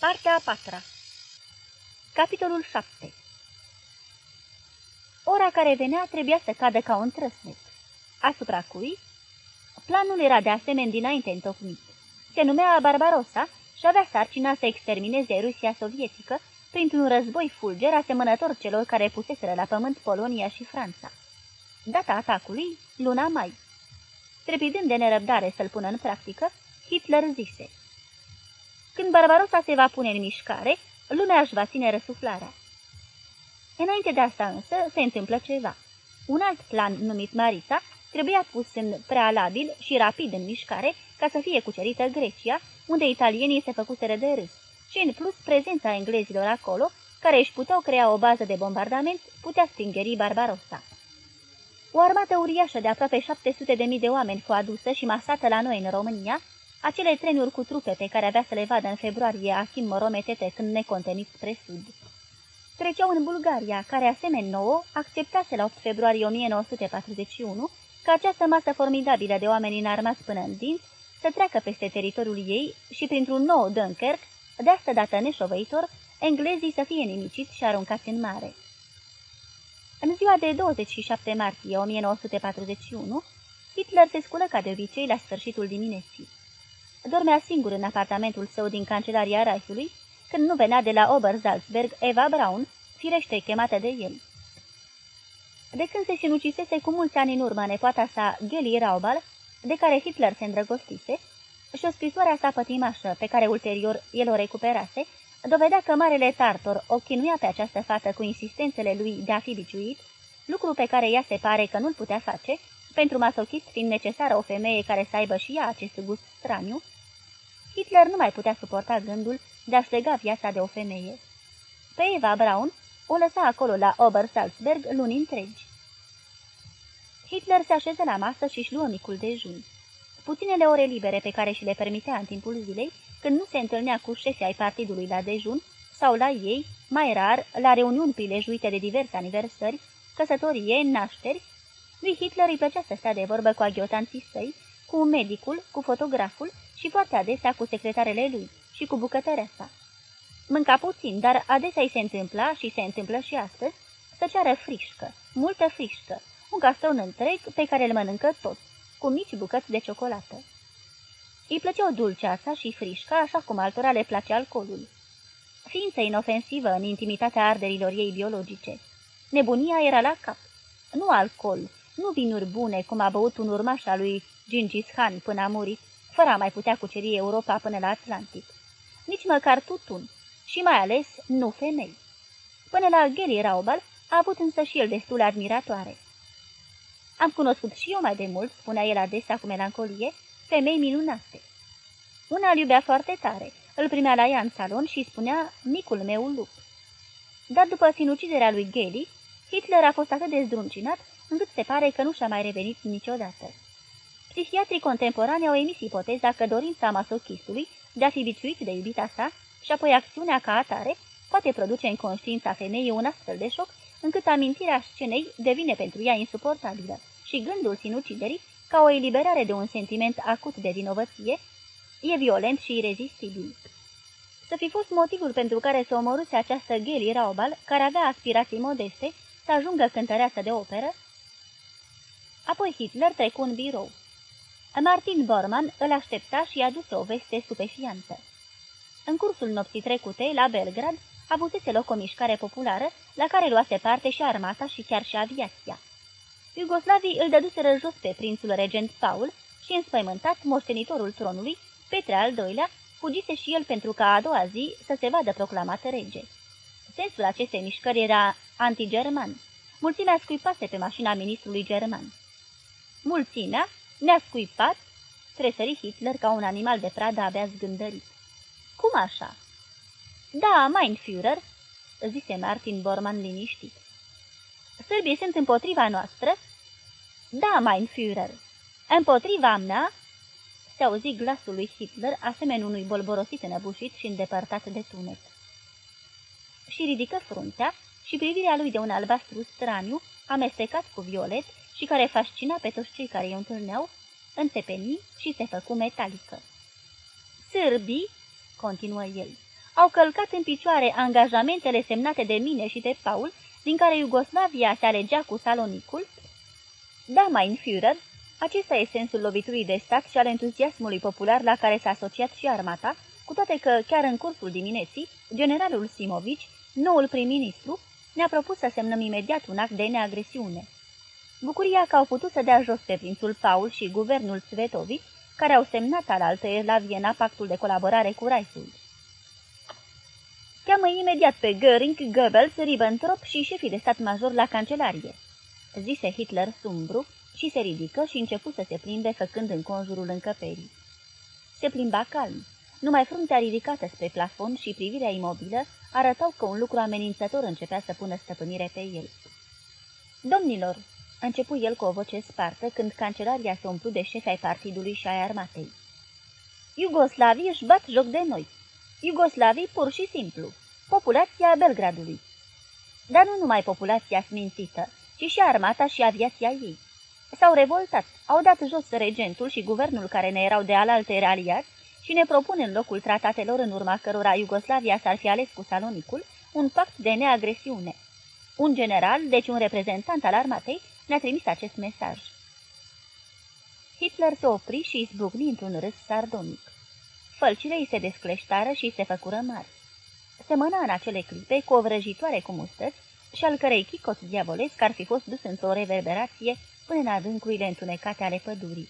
Partea a patra Capitolul 7 Ora care venea trebuia să cadă ca un trăsnet, asupra cui planul era de asemenea dinainte întocmit. Se numea Barbarossa și avea sarcina să extermineze Rusia sovietică printr-un război fulger asemănător celor care puseseră la pământ Polonia și Franța. Data atacului, luna mai. Trepidând de nerăbdare să-l pună în practică, Hitler zise Când Barbarossa se va pune în mișcare, lumea își va ține răsuflarea. Înainte de asta însă se întâmplă ceva. Un alt plan numit Marita trebuia pus în prealabil și rapid în mișcare ca să fie cucerită Grecia, unde italienii se făcuseră de râs, și în plus prezența englezilor acolo, care își puteau crea o bază de bombardament, putea stingeri Barbarossa. O armată uriașă de aproape 700 de mii de oameni fu adusă și masată la noi în România, acele trenuri cu trupe pe care avea să le vadă în februarie Achim Morometete când necontenit spre sud. Treceau în Bulgaria, care asemenea nouă acceptase la 8 februarie 1941 ca această masă formidabilă de oameni înarmați până în dinți să treacă peste teritoriul ei și printr-un nou Dunkirk, de asta dată neșovăitor, englezii să fie nimiciți și aruncați în mare. În ziua de 27 martie 1941, Hitler se sculă ca de obicei la sfârșitul dimineții. Dormea singur în apartamentul său din Cancelaria Reichului, când nu venea de la Oberzalzberg Eva Braun, firește chemată de el. De când se sinucisese cu mulți ani în urmă nepoata sa, Geli Raubal, de care Hitler se îndrăgostise, și o scrisoare a sa pătimașă, pe care ulterior el o recuperase, dovedea că Marele Tartor o chinuia pe această fată cu insistențele lui de a fi biciuit, lucru pe care ea se pare că nu-l putea face, pentru masochist fiind necesară o femeie care să aibă și ea acest gust straniu, Hitler nu mai putea suporta gândul de a-și lega viața de o femeie. Pe Eva Braun o lăsa acolo la Obersalzberg luni întregi. Hitler se așeză la masă și își luă micul dejun. Puținele ore libere pe care și le permitea în timpul zilei, când nu se întâlnea cu șefii ai partidului la dejun, sau la ei, mai rar, la reuniuni prilejuite de diverse aniversări, căsătorie, nașteri, lui Hitler îi plăcea să stea de vorbă cu aghiotanții săi, cu medicul, cu fotograful și foarte adesea cu secretarele lui și cu bucătărea sa. Mânca puțin, dar adesea îi se întâmpla și se întâmplă și astăzi să ceară frișcă, multă frișcă, un castron întreg pe care îl mănâncă tot, cu mici bucăți de ciocolată. Îi plăceau dulceața și frișca, așa cum altora le place alcoolul. Ființă inofensivă în intimitatea arderilor ei biologice. Nebunia era la cap. Nu alcool, nu vinuri bune, cum a băut un urmaș al lui Gingis Khan până a murit, fără a mai putea cuceri Europa până la Atlantic. Nici măcar tutun și mai ales nu femei. Până la Geli Raubal a avut însă și el destule admiratoare. Am cunoscut și eu mai de mult, spunea el adesea cu melancolie, femei minunate. Una îl iubea foarte tare, îl primea la ea în salon și spunea micul meu lup. Dar după sinuciderea lui Geli, Hitler a fost atât de zdruncinat încât se pare că nu și-a mai revenit niciodată. Psihiatrii contemporani au emis ipoteza că dorința masochistului de a fi biciuit de iubita sa și apoi acțiunea ca atare poate produce în conștiința femeii un astfel de șoc încât amintirea scenei devine pentru ea insuportabilă și gândul sinuciderii, ca o eliberare de un sentiment acut de vinovăție, e violent și irezistibil. Să fi fost motivul pentru care se omoruse această Geli Raubal, care avea aspirații modeste, să ajungă cântăreață de operă? Apoi Hitler trecu în birou. Martin Bormann îl aștepta și i-a dus o veste stupefiantă. În cursul nopții trecute, la Belgrad, avusese loc o mișcare populară, la care luase parte și armata și chiar și aviația. Iugoslavii îl dăduseră jos pe prințul regent Paul și, înspăimântat, moștenitorul tronului, Petre al II-lea, fugise și el pentru ca a doua zi să se vadă proclamat rege. Sensul acestei mișcări era antigerman. Mulțimea scuipase pe mașina ministrului german. Mulțimea ne-a scuipat, tresări Hitler ca un animal de pradă abia zgândărit. Cum așa?" Da, mein Führer," zise Martin Bormann liniștit. Sârbii sunt împotriva noastră?" Da, mein Führer." Împotriva mea?" se auzi glasul lui Hitler, asemenea unui bolborosit înăbușit și îndepărtat de tunet. Și ridică fruntea și privirea lui de un albastru straniu, amestecat cu violet și care fascina pe toți cei care îi întâlneau, înțepeni și se făcu metalică. Sârbii, continuă el, au călcat în picioare angajamentele semnate de mine și de Paul, din care Iugoslavia se alegea cu Salonicul? Da, mein Führer, acesta e sensul loviturii de stat și al entuziasmului popular la care s-a asociat și armata, cu toate că, chiar în cursul dimineții, generalul Simovici, noul prim-ministru, ne-a propus să semnăm imediat un act de neagresiune. Bucuria că au putut să dea jos pe prințul Paul și guvernul Svetovic, care au semnat alaltăieri la Viena pactul de colaborare cu Reichsul. Cheamă imediat pe Göring, Goebbels, Ribbentrop și șefii de stat major la cancelarie, zise Hitler sumbru și se ridică și început să se plimbe făcând în conjurul încăperii. Se plimba calm. Numai fruntea ridicată spre plafon și privirea imobilă arătau că un lucru amenințător începea să pună stăpânire pe el. Domnilor, începu el cu o voce spartă când cancelaria se umplu de șefi ai partidului și ai armatei. Iugoslavii își bat joc de noi. Iugoslavii pur și simplu. Populația Belgradului. Dar nu numai populația smințită, ci și armata și aviația ei. S-au revoltat, au dat jos regentul și guvernul care ne erau de alalte aliați și ne propun în locul tratatelor în urma cărora Iugoslavia s-ar fi ales cu Salonicul un pact de neagresiune. Un general, deci un reprezentant al armatei, ne-a trimis acest mesaj. Hitler se opri și izbucni într-un râs sardonic. Fălcile îi se descleștară și se făcură mari. Semăna în acele clipe cu o vrăjitoare cu mustăți și al cărei chicot diavolesc ar fi fost dus într-o reverberație până în adâncurile întunecate ale pădurii.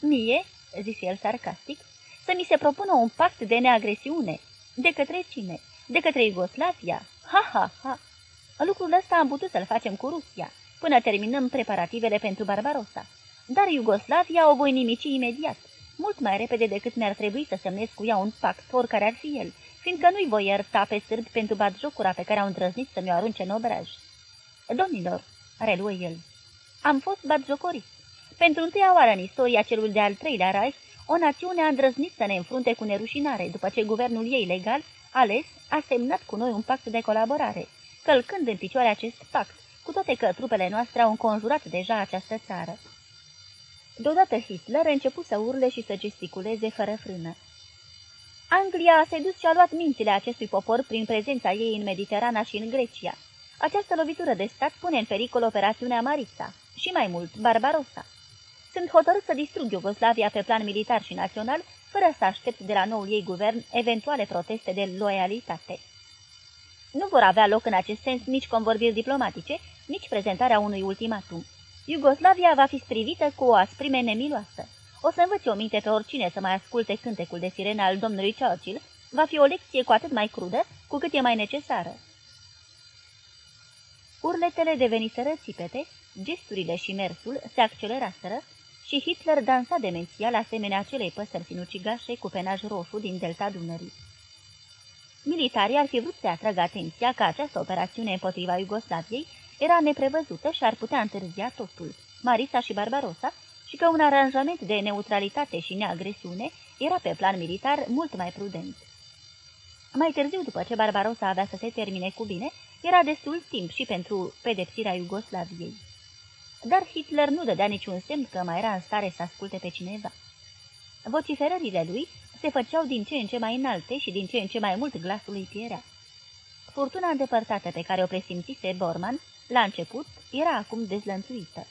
Mie, zise el sarcastic, să mi se propună un pact de neagresiune. De către cine? De către Iugoslavia? Ha, ha, ha! Lucrul ăsta am putut să-l facem cu Rusia, până terminăm preparativele pentru Barbarossa. Dar Iugoslavia o voi nimici imediat, mult mai repede decât mi-ar trebui să semnez cu ea un pact, oricare ar fi el, fiindcă nu-i voi ierta pe sârbi pentru batjocura pe care au îndrăznit să mi-o arunce în obraj. Domnilor, reluă el, am fost batjocorit. Pentru întâia oară în istoria celui de-al treilea Reich, o națiune a îndrăznit să ne înfrunte cu nerușinare, după ce guvernul ei legal, ales, a semnat cu noi un pact de colaborare, călcând în picioare acest pact, cu toate că trupele noastre au înconjurat deja această țară. Deodată Hitler a început să urle și să gesticuleze fără frână. Anglia a sedus și a luat mințile acestui popor prin prezența ei în Mediterana și în Grecia. Această lovitură de stat pune în pericol operațiunea Maritza și mai mult Barbarossa. Sunt hotărât să distrug Iugoslavia pe plan militar și național, fără să aștept de la noul ei guvern eventuale proteste de loialitate. Nu vor avea loc în acest sens nici convorbiri diplomatice, nici prezentarea unui ultimatum. Iugoslavia va fi strivită cu o asprime nemiloasă. O să învăț o minte pe oricine să mai asculte cântecul de sirene al domnului Churchill, va fi o lecție cu atât mai crudă, cu cât e mai necesară. Urletele deveniseră țipete, gesturile și mersul se acceleraseră și Hitler dansa demențial asemenea acelei păsări sinucigașe cu penaj roșu din delta Dunării. Militarii ar fi vrut să atragă atenția că această operațiune împotriva Iugoslaviei era neprevăzută și ar putea întârzia totul, Marisa și Barbarossa, și că un aranjament de neutralitate și neagresiune era pe plan militar mult mai prudent. Mai târziu, după ce Barbarossa avea să se termine cu bine, era destul timp și pentru pedepsirea Iugoslaviei. Dar Hitler nu dădea niciun semn că mai era în stare să asculte pe cineva. Vociferările lui se făceau din ce în ce mai înalte și din ce în ce mai mult glasul îi pierea. Furtuna îndepărtată pe care o presimțise Bormann la început era acum dezlănțuită.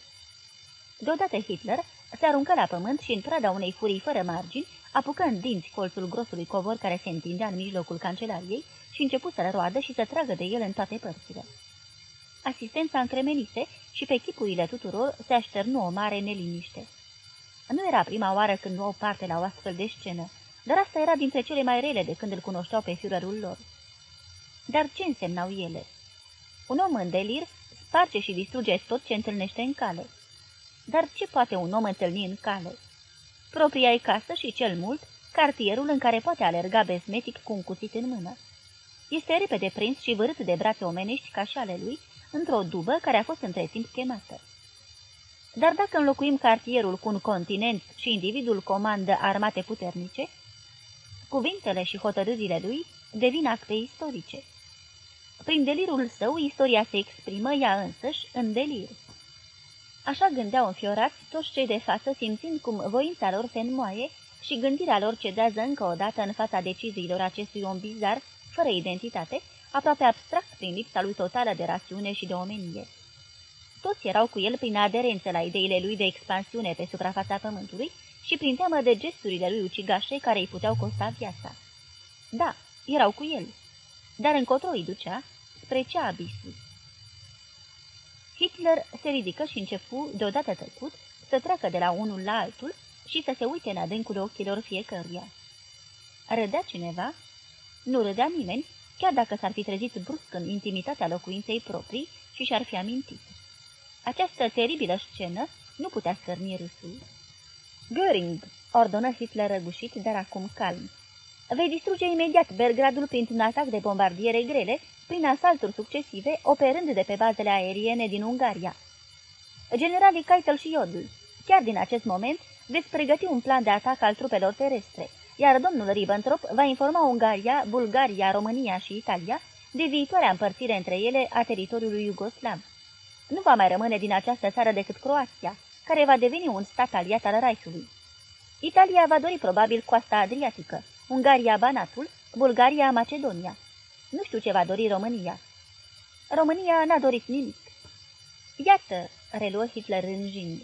Deodată Hitler se aruncă la pământ și în prada unei furii fără margini, apucă în dinți colțul grosului covor care se întindea în mijlocul cancelariei și început să-l roadă și să tragă de el în toate părțile. Asistența încremenise și pe chipurile tuturor se așternu o mare neliniște. Nu era prima oară când luau parte la o astfel de scenă, dar asta era dintre cele mai rele de când îl cunoșteau pe Führerul lor. Dar ce însemnau ele? Un om în delir sparge și distruge tot ce întâlnește în cale. Dar ce poate un om întâlni în cale? Propria casă și cel mult, cartierul în care poate alerga besmetic cu un cuțit în mână. Este repede prins și vărât de brațe omenești ca și ale lui, într-o dubă care a fost între timp chemată. Dar dacă înlocuim cartierul cu un continent și individul comandă armate puternice, cuvintele și hotărârile lui devin acte istorice. Prin delirul său, istoria se exprimă ea însăși în delir. Așa gândeau înfiorați toți cei de față, simțind cum voința lor se înmoaie și gândirea lor cedează încă o dată în fața deciziilor acestui om bizar, fără identitate, aproape abstract prin lipsa lui totală de rațiune și de omenie. Toți erau cu el prin aderență la ideile lui de expansiune pe suprafața pământului și prin teamă de gesturile lui ucigașe care îi puteau costa viața. Da, erau cu el, dar încotro îi ducea, spre ce abisul. Hitler se ridică și începu, deodată tăcut, să treacă de la unul la altul și să se uite în adâncul ochilor fiecăruia. Râdea cineva? Nu râdea nimeni, chiar dacă s-ar fi trezit brusc în intimitatea locuinței proprii și și-ar fi amintit. Această teribilă scenă nu putea scărni râsul. Göring, ordonă Hitler răgușit, dar acum calm. Vei distruge imediat Belgradul printr-un atac de bombardiere grele, prin asalturi succesive, operând de pe bazele aeriene din Ungaria. Generalii Keitel și Jodl, chiar din acest moment, veți pregăti un plan de atac al trupelor terestre, iar domnul Ribbentrop va informa Ungaria, Bulgaria, România și Italia de viitoarea împărțire între ele a teritoriului iugoslav. Nu va mai rămâne din această țară decât Croația, care va deveni un stat aliat al Reichului. Italia va dori probabil coasta Adriatică, Ungaria Banatul, Bulgaria Macedonia. Nu știu ce va dori România. România n-a dorit nimic. Iată, reluă Hitler rânjind,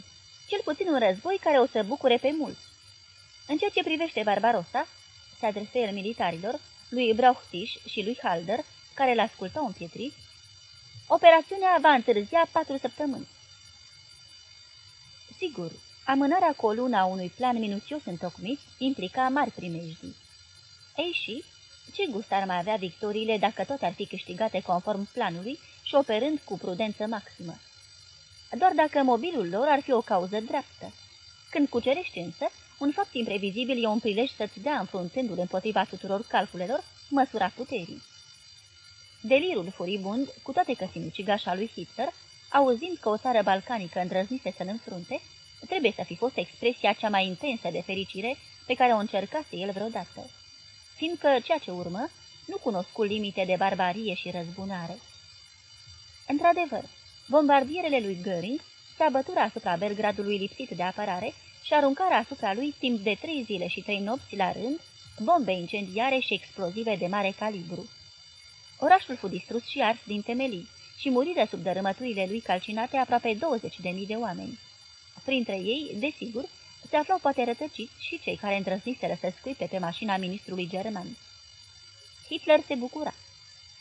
cel puțin un război care o să bucure pe mulți. În ceea ce privește Barbarossa, se adresă el militarilor, lui Brauchtisch și lui Halder, care l-ascultau împietrit, operațiunea va întârzia patru săptămâni. Sigur, amânarea cu o lună a unui plan minuțios întocmit implica mari primejdii. Ei și, ce gust ar mai avea victoriile dacă toate ar fi câștigate conform planului și operând cu prudență maximă? Doar dacă mobilul lor ar fi o cauză dreaptă. Când cucerești însă, un fapt imprevizibil e un prilej să-ți dea, înfruntându-l împotriva tuturor calculelor, măsura puterii. Delirul furibund, cu toate că sinucigașa lui Hitler, auzind că o țară balcanică îndrăznise să-l înfrunte, trebuie să fi fost expresia cea mai intensă de fericire pe care o încercase el vreodată, fiindcă ceea ce urmă nu cunoscu limite de barbarie și răzbunare. Într-adevăr, bombardierele lui Göring se abătură asupra Belgradului lipsit de apărare și aruncarea asupra lui timp de trei zile și trei nopți la rând, bombe incendiare și explozive de mare calibru. Orașul fu distrus și ars din temelii și muriră sub dărâmăturile lui calcinate aproape 20.000 de oameni. Printre ei, desigur, se aflau poate rătăciți și cei care îndrăzniseră să scuipe pe mașina ministrului german. Hitler se bucura.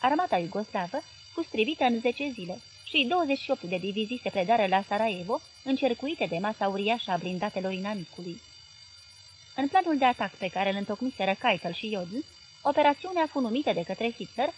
Armata iugoslavă fu strivită în 10 zile și 28 de divizii se predară la Sarajevo, încercuite de masa uriașă a blindatelor inamicului. În planul de atac pe care îl întocmiseră Keitel și Jodl, operațiunea fu numită de către Hitler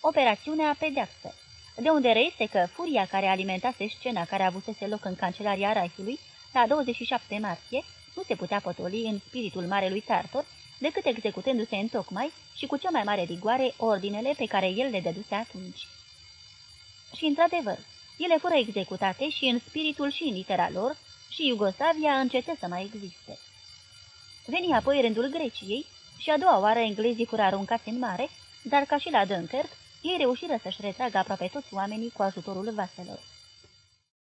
Operațiunea Pedeapsă, de unde reiese că furia care alimentase scena care avusese loc în Cancelaria Reichului la 27 martie nu se putea potoli în spiritul marelui Tartor, decât executându-se în tocmai și cu cea mai mare rigoare ordinele pe care el le dăduse atunci. Și, într-adevăr, ele fură executate și în spiritul și în litera lor, și Iugoslavia încetă să mai existe. Veni apoi rândul Greciei și a doua oară englezii fură aruncați în mare, dar ca și la Dunkirk, ei reușiră să-și retragă aproape toți oamenii cu ajutorul vaselor.